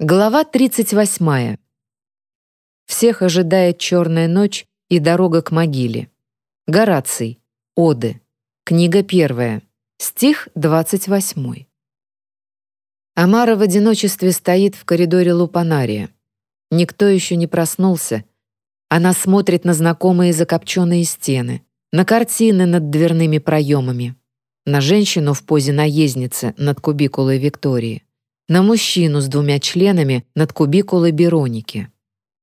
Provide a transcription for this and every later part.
Глава 38. Всех ожидает черная ночь и дорога к могиле. Гораций. Оды. Книга первая. Стих 28. Амара в одиночестве стоит в коридоре Лупанария. Никто еще не проснулся. Она смотрит на знакомые закопченные стены, на картины над дверными проемами, на женщину в позе наездницы над кубикулой Виктории на мужчину с двумя членами над кубикулой Бероники.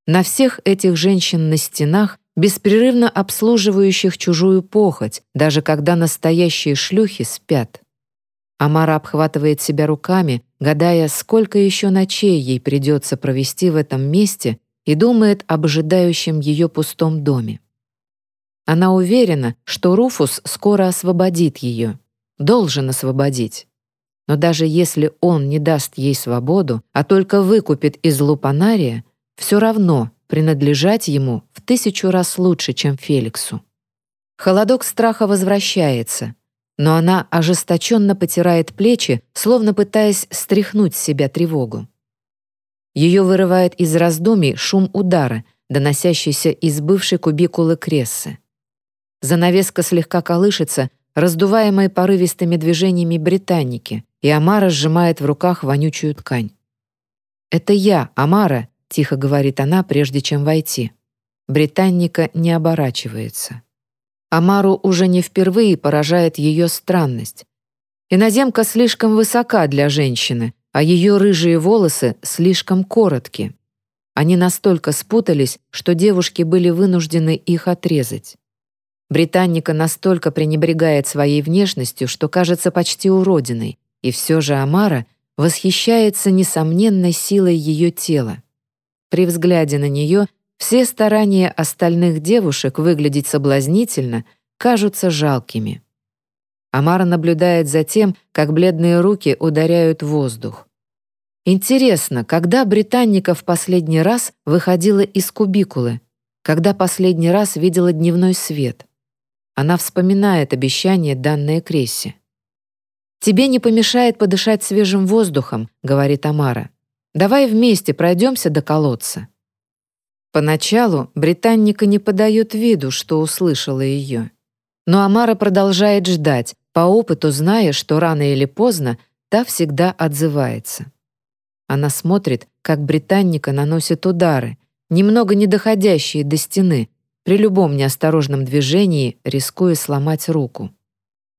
На всех этих женщин на стенах, беспрерывно обслуживающих чужую похоть, даже когда настоящие шлюхи спят. Амара обхватывает себя руками, гадая, сколько еще ночей ей придется провести в этом месте, и думает об ожидающем ее пустом доме. Она уверена, что Руфус скоро освободит ее. Должен освободить. Но даже если он не даст ей свободу, а только выкупит из лупанария, все равно принадлежать ему в тысячу раз лучше, чем Феликсу. Холодок страха возвращается, но она ожесточенно потирает плечи, словно пытаясь стряхнуть с себя тревогу. Ее вырывает из раздумий шум удара, доносящийся из бывшей кубикулы Крессы. Занавеска слегка колышется, раздуваемая порывистыми движениями британники, и Амара сжимает в руках вонючую ткань. «Это я, Амара», — тихо говорит она, прежде чем войти. Британника не оборачивается. Амару уже не впервые поражает ее странность. Иноземка слишком высока для женщины, а ее рыжие волосы слишком коротки. Они настолько спутались, что девушки были вынуждены их отрезать. Британника настолько пренебрегает своей внешностью, что кажется почти уродиной, и все же Амара восхищается несомненной силой ее тела. При взгляде на нее все старания остальных девушек выглядеть соблазнительно кажутся жалкими. Амара наблюдает за тем, как бледные руки ударяют воздух. Интересно, когда Британника в последний раз выходила из кубикулы, когда последний раз видела дневной свет? Она вспоминает обещание, данное Крессе. «Тебе не помешает подышать свежим воздухом», — говорит Тамара. «Давай вместе пройдемся до колодца». Поначалу британника не подает виду, что услышала ее. Но Амара продолжает ждать, по опыту зная, что рано или поздно та всегда отзывается. Она смотрит, как британника наносит удары, немного не доходящие до стены, при любом неосторожном движении рискуя сломать руку.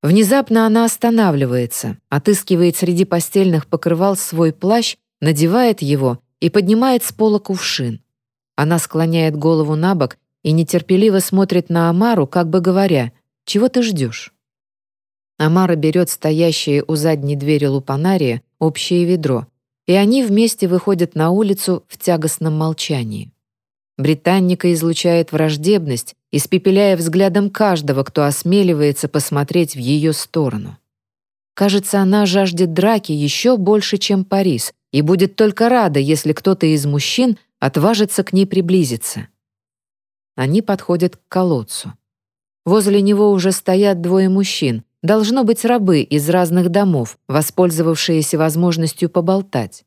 Внезапно она останавливается, отыскивает среди постельных покрывал свой плащ, надевает его и поднимает с пола кувшин. Она склоняет голову на бок и нетерпеливо смотрит на Амару, как бы говоря, «Чего ты ждешь?» Амара берет стоящее у задней двери лупанария общее ведро, и они вместе выходят на улицу в тягостном молчании. Британника излучает враждебность, испепеляя взглядом каждого, кто осмеливается посмотреть в ее сторону. Кажется, она жаждет драки еще больше, чем Парис, и будет только рада, если кто-то из мужчин отважится к ней приблизиться. Они подходят к колодцу. Возле него уже стоят двое мужчин, должно быть рабы из разных домов, воспользовавшиеся возможностью поболтать.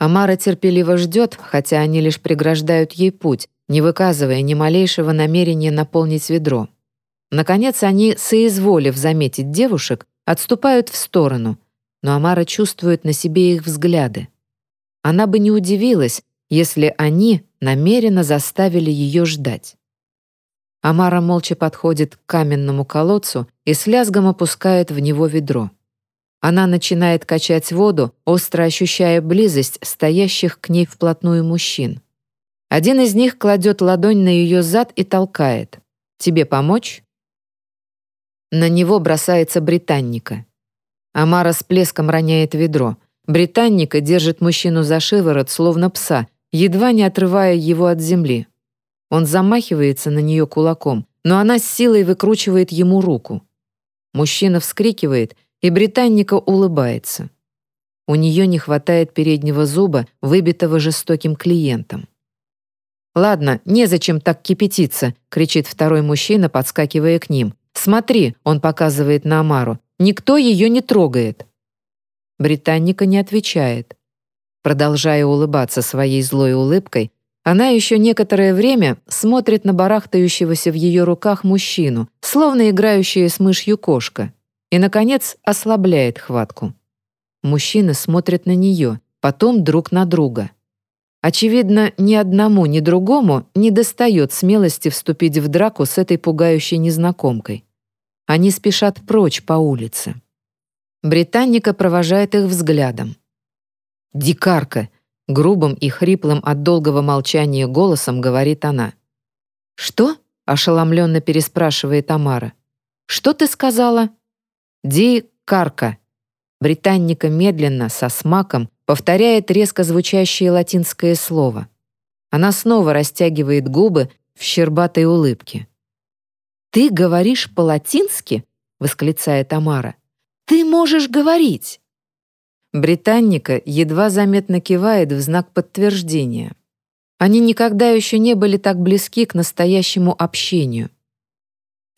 Амара терпеливо ждет, хотя они лишь преграждают ей путь, не выказывая ни малейшего намерения наполнить ведро. Наконец они, соизволив заметить девушек, отступают в сторону, но Амара чувствует на себе их взгляды. Она бы не удивилась, если они намеренно заставили ее ждать. Амара молча подходит к каменному колодцу и с лязгом опускает в него ведро. Она начинает качать воду, остро ощущая близость стоящих к ней вплотную мужчин. Один из них кладет ладонь на ее зад и толкает. «Тебе помочь?» На него бросается британника. Амара с плеском роняет ведро. Британника держит мужчину за шиворот, словно пса, едва не отрывая его от земли. Он замахивается на нее кулаком, но она с силой выкручивает ему руку. Мужчина вскрикивает, и британника улыбается. У нее не хватает переднего зуба, выбитого жестоким клиентом. «Ладно, незачем так кипятиться», — кричит второй мужчина, подскакивая к ним. «Смотри», — он показывает на Амару, — «никто ее не трогает». Британника не отвечает. Продолжая улыбаться своей злой улыбкой, она еще некоторое время смотрит на барахтающегося в ее руках мужчину, словно играющая с мышью кошка, и, наконец, ослабляет хватку. Мужчины смотрят на нее, потом друг на друга. Очевидно, ни одному, ни другому не достает смелости вступить в драку с этой пугающей незнакомкой. Они спешат прочь по улице. Британника провожает их взглядом. «Дикарка!» — грубым и хриплым от долгого молчания голосом говорит она. «Что?» — ошеломленно переспрашивает Тамара. «Что ты сказала?» «Дикарка!» Британника медленно, со смаком, повторяет резко звучащее латинское слово. Она снова растягивает губы в щербатой улыбке. «Ты говоришь по-латински?» — восклицает Тамара. «Ты можешь говорить!» Британника едва заметно кивает в знак подтверждения. Они никогда еще не были так близки к настоящему общению.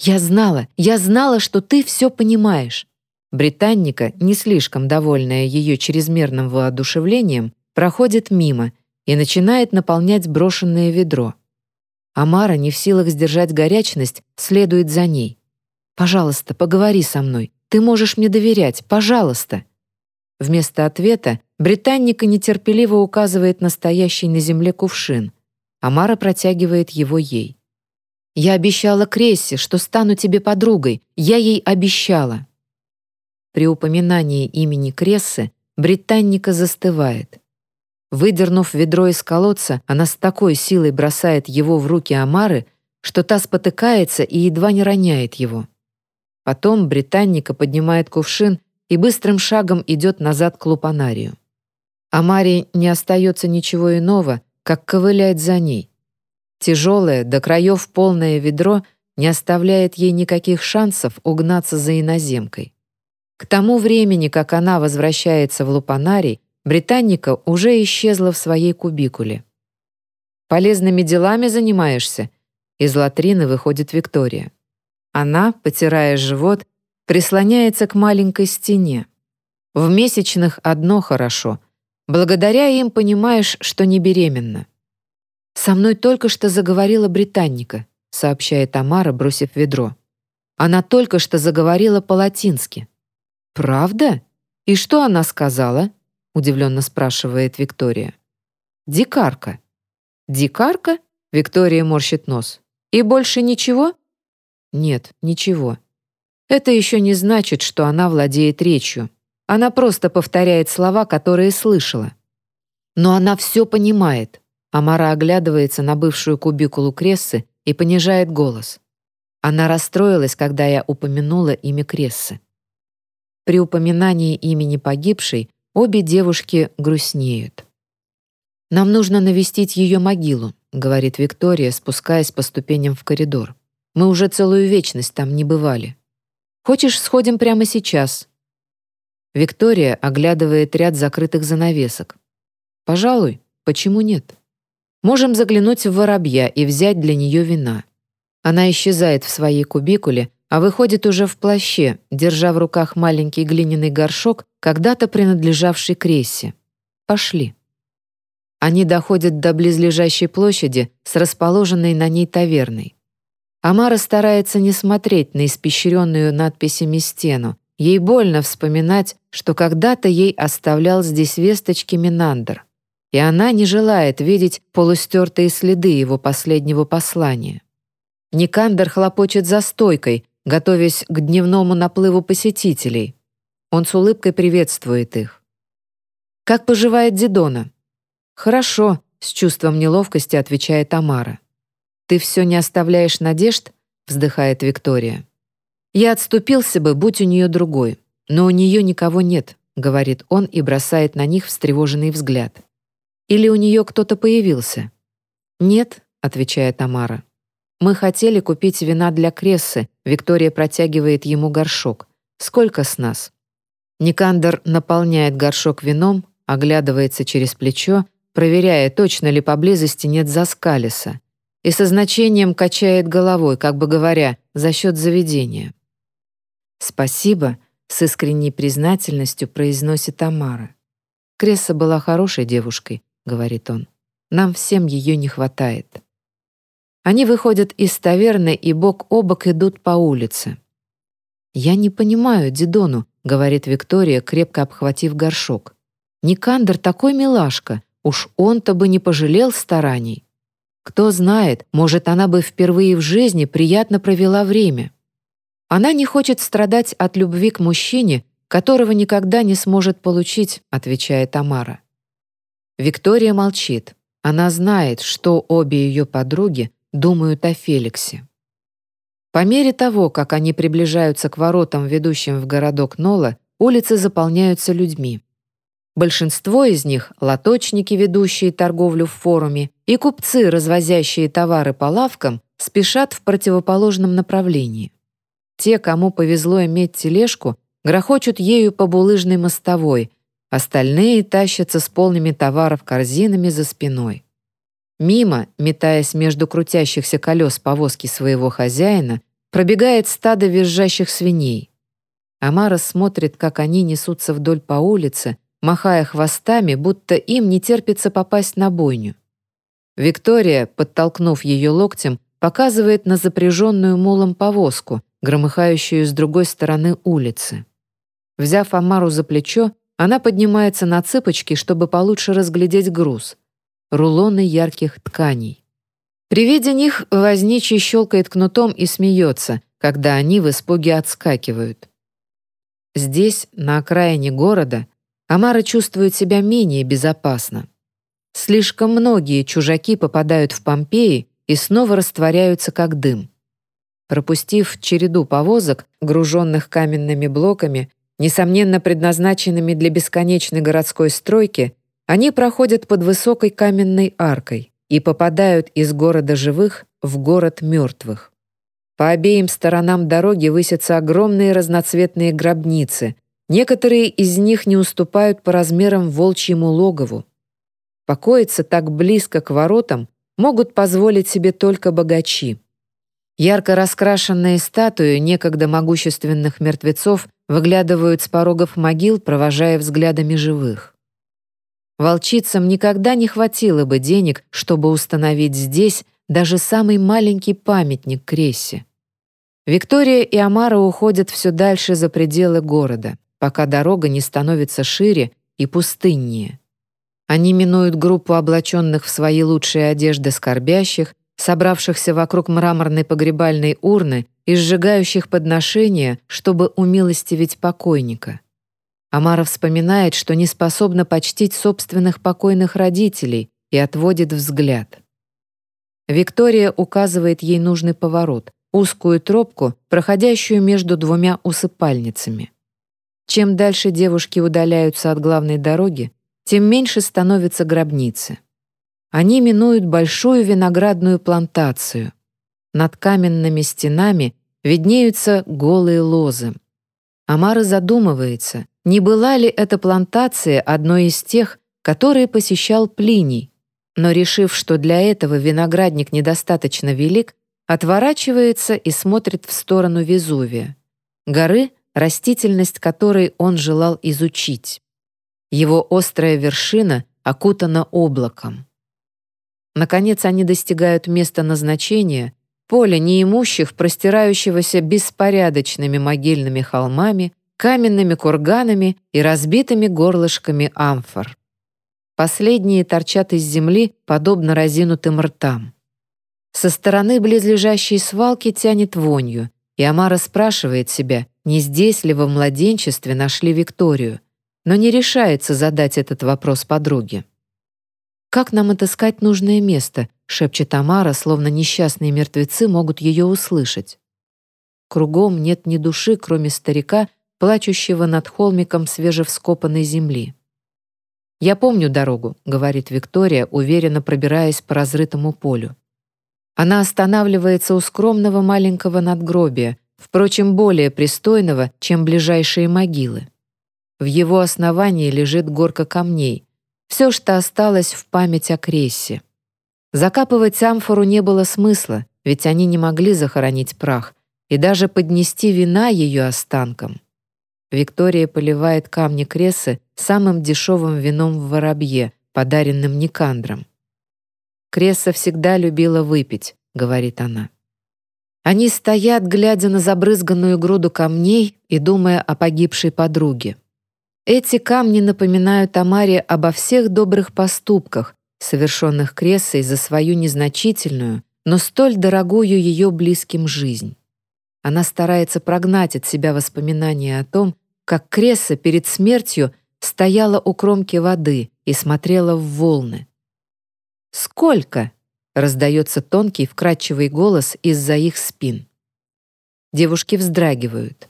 «Я знала, я знала, что ты все понимаешь». Британника, не слишком довольная ее чрезмерным воодушевлением, проходит мимо и начинает наполнять брошенное ведро. Амара, не в силах сдержать горячность, следует за ней. «Пожалуйста, поговори со мной. Ты можешь мне доверять. Пожалуйста». Вместо ответа британника нетерпеливо указывает на стоящий на земле кувшин. Амара протягивает его ей. «Я обещала Крессе, что стану тебе подругой. Я ей обещала». При упоминании имени Крессы британника застывает. Выдернув ведро из колодца, она с такой силой бросает его в руки Амары, что та спотыкается и едва не роняет его. Потом британника поднимает кувшин и быстрым шагом идет назад к лупанарию. А не остается ничего иного, как ковылять за ней. Тяжелое, до краев полное ведро не оставляет ей никаких шансов угнаться за иноземкой. К тому времени, как она возвращается в лупанарий, британника уже исчезла в своей кубикуле. «Полезными делами занимаешься?» Из латрины выходит Виктория. Она, потирая живот, прислоняется к маленькой стене. В месячных одно хорошо. Благодаря им понимаешь, что не беременна. «Со мной только что заговорила британника», сообщает Тамара, бросив ведро. «Она только что заговорила по-латински». «Правда? И что она сказала?» удивленно спрашивает Виктория. «Дикарка». «Дикарка?» Виктория морщит нос. «И больше ничего?» «Нет, ничего. Это еще не значит, что она владеет речью. Она просто повторяет слова, которые слышала. Но она все понимает. Амара оглядывается на бывшую кубикулу Крессы и понижает голос. Она расстроилась, когда я упомянула имя Крессы. При упоминании имени погибшей обе девушки грустнеют. «Нам нужно навестить ее могилу», — говорит Виктория, спускаясь по ступеням в коридор. «Мы уже целую вечность там не бывали». Хочешь, сходим прямо сейчас?» Виктория оглядывает ряд закрытых занавесок. «Пожалуй, почему нет? Можем заглянуть в воробья и взять для нее вина». Она исчезает в своей кубикуле, а выходит уже в плаще, держа в руках маленький глиняный горшок, когда-то принадлежавший Крессе. «Пошли». Они доходят до близлежащей площади с расположенной на ней таверной. Амара старается не смотреть на испещренную надписями стену. Ей больно вспоминать, что когда-то ей оставлял здесь весточки Минандр. И она не желает видеть полустертые следы его последнего послания. Никандр хлопочет за стойкой, готовясь к дневному наплыву посетителей. Он с улыбкой приветствует их. «Как поживает Дидона?» «Хорошо», — с чувством неловкости отвечает Тамара. «Ты все не оставляешь надежд?» — вздыхает Виктория. «Я отступился бы, будь у нее другой, но у нее никого нет», — говорит он и бросает на них встревоженный взгляд. «Или у нее кто-то появился?» «Нет», — отвечает Тамара. «Мы хотели купить вина для Крессы», — Виктория протягивает ему горшок. «Сколько с нас?» Никандер наполняет горшок вином, оглядывается через плечо, проверяя, точно ли поблизости нет заскалиса, и со значением качает головой, как бы говоря, за счет заведения. «Спасибо», — с искренней признательностью произносит Тамара. Кресса была хорошей девушкой, говорит он. Нам всем ее не хватает. Они выходят из таверны и бок о бок идут по улице. «Я не понимаю Дидону», — говорит Виктория, крепко обхватив горшок. «Никандр такой милашка, уж он-то бы не пожалел стараний. Кто знает, может, она бы впервые в жизни приятно провела время. Она не хочет страдать от любви к мужчине, которого никогда не сможет получить», — отвечает Тамара. Виктория молчит. Она знает, что обе ее подруги думают о Феликсе. По мере того, как они приближаются к воротам, ведущим в городок Нола, улицы заполняются людьми. Большинство из них — лоточники, ведущие торговлю в форуме, и купцы, развозящие товары по лавкам, спешат в противоположном направлении. Те, кому повезло иметь тележку, грохочут ею по булыжной мостовой, Остальные тащатся с полными товаров корзинами за спиной. Мимо, метаясь между крутящихся колес повозки своего хозяина, пробегает стадо визжащих свиней. Амара смотрит, как они несутся вдоль по улице, махая хвостами, будто им не терпится попасть на бойню. Виктория, подтолкнув ее локтем, показывает на запряженную мулом повозку, громыхающую с другой стороны улицы. Взяв Амару за плечо, она поднимается на цыпочки, чтобы получше разглядеть груз. Рулоны ярких тканей. При виде них возничий щелкает кнутом и смеется, когда они в испуге отскакивают. Здесь, на окраине города, Амара чувствует себя менее безопасно. Слишком многие чужаки попадают в Помпеи и снова растворяются как дым. Пропустив череду повозок, груженных каменными блоками, Несомненно, предназначенными для бесконечной городской стройки, они проходят под высокой каменной аркой и попадают из города живых в город мертвых. По обеим сторонам дороги высятся огромные разноцветные гробницы. Некоторые из них не уступают по размерам волчьему логову. Покоиться так близко к воротам могут позволить себе только богачи. Ярко раскрашенные статуи некогда могущественных мертвецов выглядывают с порогов могил, провожая взглядами живых. Волчицам никогда не хватило бы денег, чтобы установить здесь даже самый маленький памятник Крессе. Виктория и Амара уходят все дальше за пределы города, пока дорога не становится шире и пустыннее. Они минуют группу облаченных в свои лучшие одежды скорбящих, собравшихся вокруг мраморной погребальной урны и сжигающих подношения, чтобы умилостивить покойника. Амара вспоминает, что не способна почтить собственных покойных родителей и отводит взгляд. Виктория указывает ей нужный поворот, узкую тропку, проходящую между двумя усыпальницами. Чем дальше девушки удаляются от главной дороги, тем меньше становится гробницы. Они минуют большую виноградную плантацию. Над каменными стенами виднеются голые лозы. Амара задумывается, не была ли эта плантация одной из тех, которые посещал Плиний, но, решив, что для этого виноградник недостаточно велик, отворачивается и смотрит в сторону Везувия, горы, растительность которой он желал изучить. Его острая вершина окутана облаком. Наконец они достигают места назначения, поля неимущих, простирающегося беспорядочными могильными холмами, каменными курганами и разбитыми горлышками амфор. Последние торчат из земли, подобно разинутым ртам. Со стороны близлежащей свалки тянет вонью, и Амара спрашивает себя, не здесь ли во младенчестве нашли Викторию, но не решается задать этот вопрос подруге. «Как нам отыскать нужное место?» — шепчет Тамара, словно несчастные мертвецы могут ее услышать. Кругом нет ни души, кроме старика, плачущего над холмиком свежевскопанной земли. «Я помню дорогу», — говорит Виктория, уверенно пробираясь по разрытому полю. Она останавливается у скромного маленького надгробия, впрочем, более пристойного, чем ближайшие могилы. В его основании лежит горка камней, все, что осталось в память о Крессе. Закапывать амфору не было смысла, ведь они не могли захоронить прах и даже поднести вина ее останкам. Виктория поливает камни Крессы самым дешевым вином в воробье, подаренным Никандром. «Кресса всегда любила выпить», — говорит она. Они стоят, глядя на забрызганную груду камней и думая о погибшей подруге. Эти камни напоминают Амаре обо всех добрых поступках, совершенных Крессой за свою незначительную, но столь дорогую ее близким жизнь. Она старается прогнать от себя воспоминания о том, как Кресса перед смертью стояла у кромки воды и смотрела в волны. «Сколько?» — раздается тонкий, вкрадчивый голос из-за их спин. Девушки вздрагивают.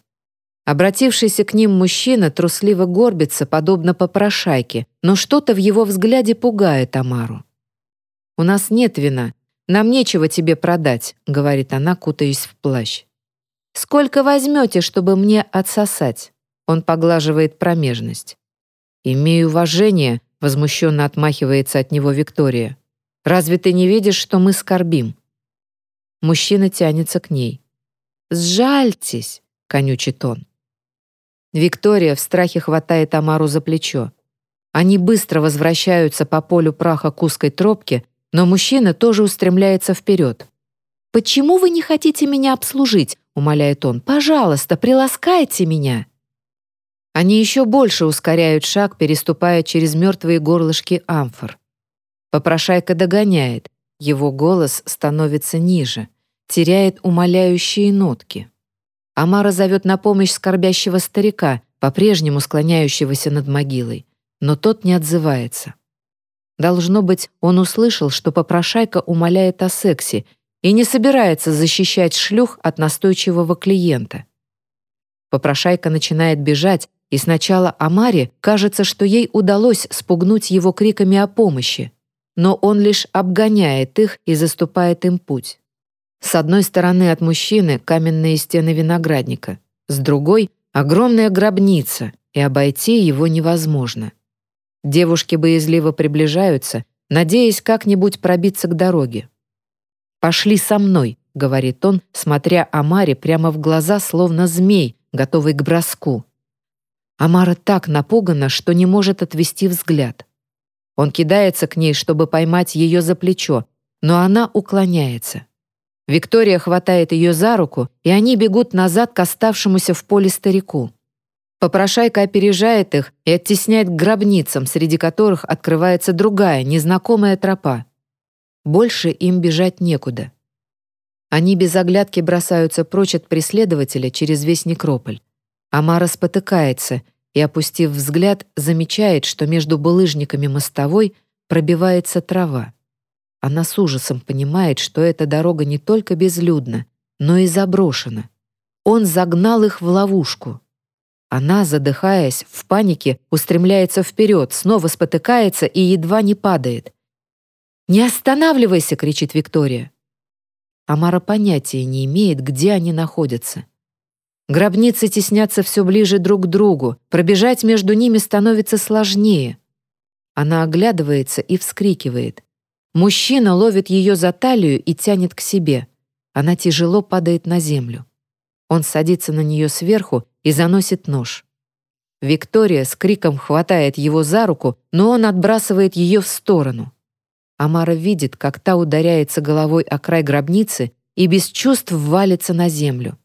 Обратившийся к ним мужчина трусливо горбится, подобно попрошайке, но что-то в его взгляде пугает Амару. «У нас нет вина, нам нечего тебе продать», — говорит она, кутаясь в плащ. «Сколько возьмете, чтобы мне отсосать?» Он поглаживает промежность. «Имею уважение», — возмущенно отмахивается от него Виктория. «Разве ты не видишь, что мы скорбим?» Мужчина тянется к ней. «Сжальтесь», — конючит он. Виктория в страхе хватает Амару за плечо. Они быстро возвращаются по полю праха к узкой тропке, но мужчина тоже устремляется вперед. «Почему вы не хотите меня обслужить?» — умоляет он. «Пожалуйста, приласкайте меня!» Они еще больше ускоряют шаг, переступая через мертвые горлышки амфор. Попрошайка догоняет, его голос становится ниже, теряет умоляющие нотки. Амара зовет на помощь скорбящего старика, по-прежнему склоняющегося над могилой, но тот не отзывается. Должно быть, он услышал, что попрошайка умоляет о сексе и не собирается защищать шлюх от настойчивого клиента. Попрошайка начинает бежать, и сначала Амаре кажется, что ей удалось спугнуть его криками о помощи, но он лишь обгоняет их и заступает им путь. С одной стороны от мужчины каменные стены виноградника, с другой — огромная гробница, и обойти его невозможно. Девушки боязливо приближаются, надеясь как-нибудь пробиться к дороге. «Пошли со мной», — говорит он, смотря Амаре прямо в глаза, словно змей, готовый к броску. Амара так напугана, что не может отвести взгляд. Он кидается к ней, чтобы поймать ее за плечо, но она уклоняется. Виктория хватает ее за руку, и они бегут назад к оставшемуся в поле старику. Попрошайка опережает их и оттесняет к гробницам, среди которых открывается другая, незнакомая тропа. Больше им бежать некуда. Они без оглядки бросаются прочь от преследователя через весь некрополь. Амара спотыкается и, опустив взгляд, замечает, что между булыжниками мостовой пробивается трава. Она с ужасом понимает, что эта дорога не только безлюдна, но и заброшена. Он загнал их в ловушку. Она, задыхаясь, в панике, устремляется вперед, снова спотыкается и едва не падает. «Не останавливайся!» — кричит Виктория. Амара понятия не имеет, где они находятся. Гробницы теснятся все ближе друг к другу, пробежать между ними становится сложнее. Она оглядывается и вскрикивает. Мужчина ловит ее за талию и тянет к себе. Она тяжело падает на землю. Он садится на нее сверху и заносит нож. Виктория с криком хватает его за руку, но он отбрасывает ее в сторону. Амара видит, как та ударяется головой о край гробницы и без чувств валится на землю.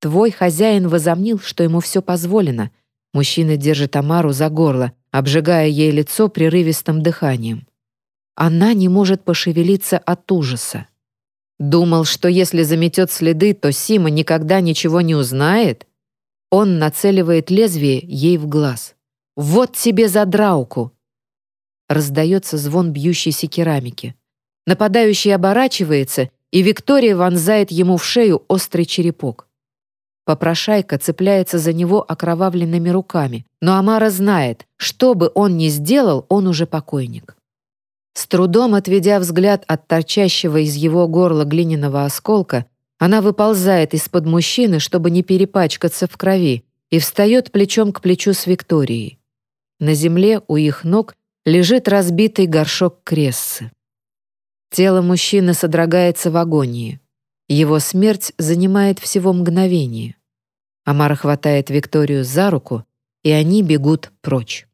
Твой хозяин возомнил, что ему все позволено. Мужчина держит Амару за горло, обжигая ей лицо прерывистым дыханием. Она не может пошевелиться от ужаса. Думал, что если заметет следы, то Сима никогда ничего не узнает? Он нацеливает лезвие ей в глаз. «Вот тебе за драуку!» Раздается звон бьющейся керамики. Нападающий оборачивается, и Виктория вонзает ему в шею острый черепок. Попрошайка цепляется за него окровавленными руками, но Амара знает, что бы он ни сделал, он уже покойник. С трудом отведя взгляд от торчащего из его горла глиняного осколка, она выползает из-под мужчины, чтобы не перепачкаться в крови, и встает плечом к плечу с Викторией. На земле у их ног лежит разбитый горшок крессы. Тело мужчины содрогается в агонии. Его смерть занимает всего мгновение. Амара хватает Викторию за руку, и они бегут прочь.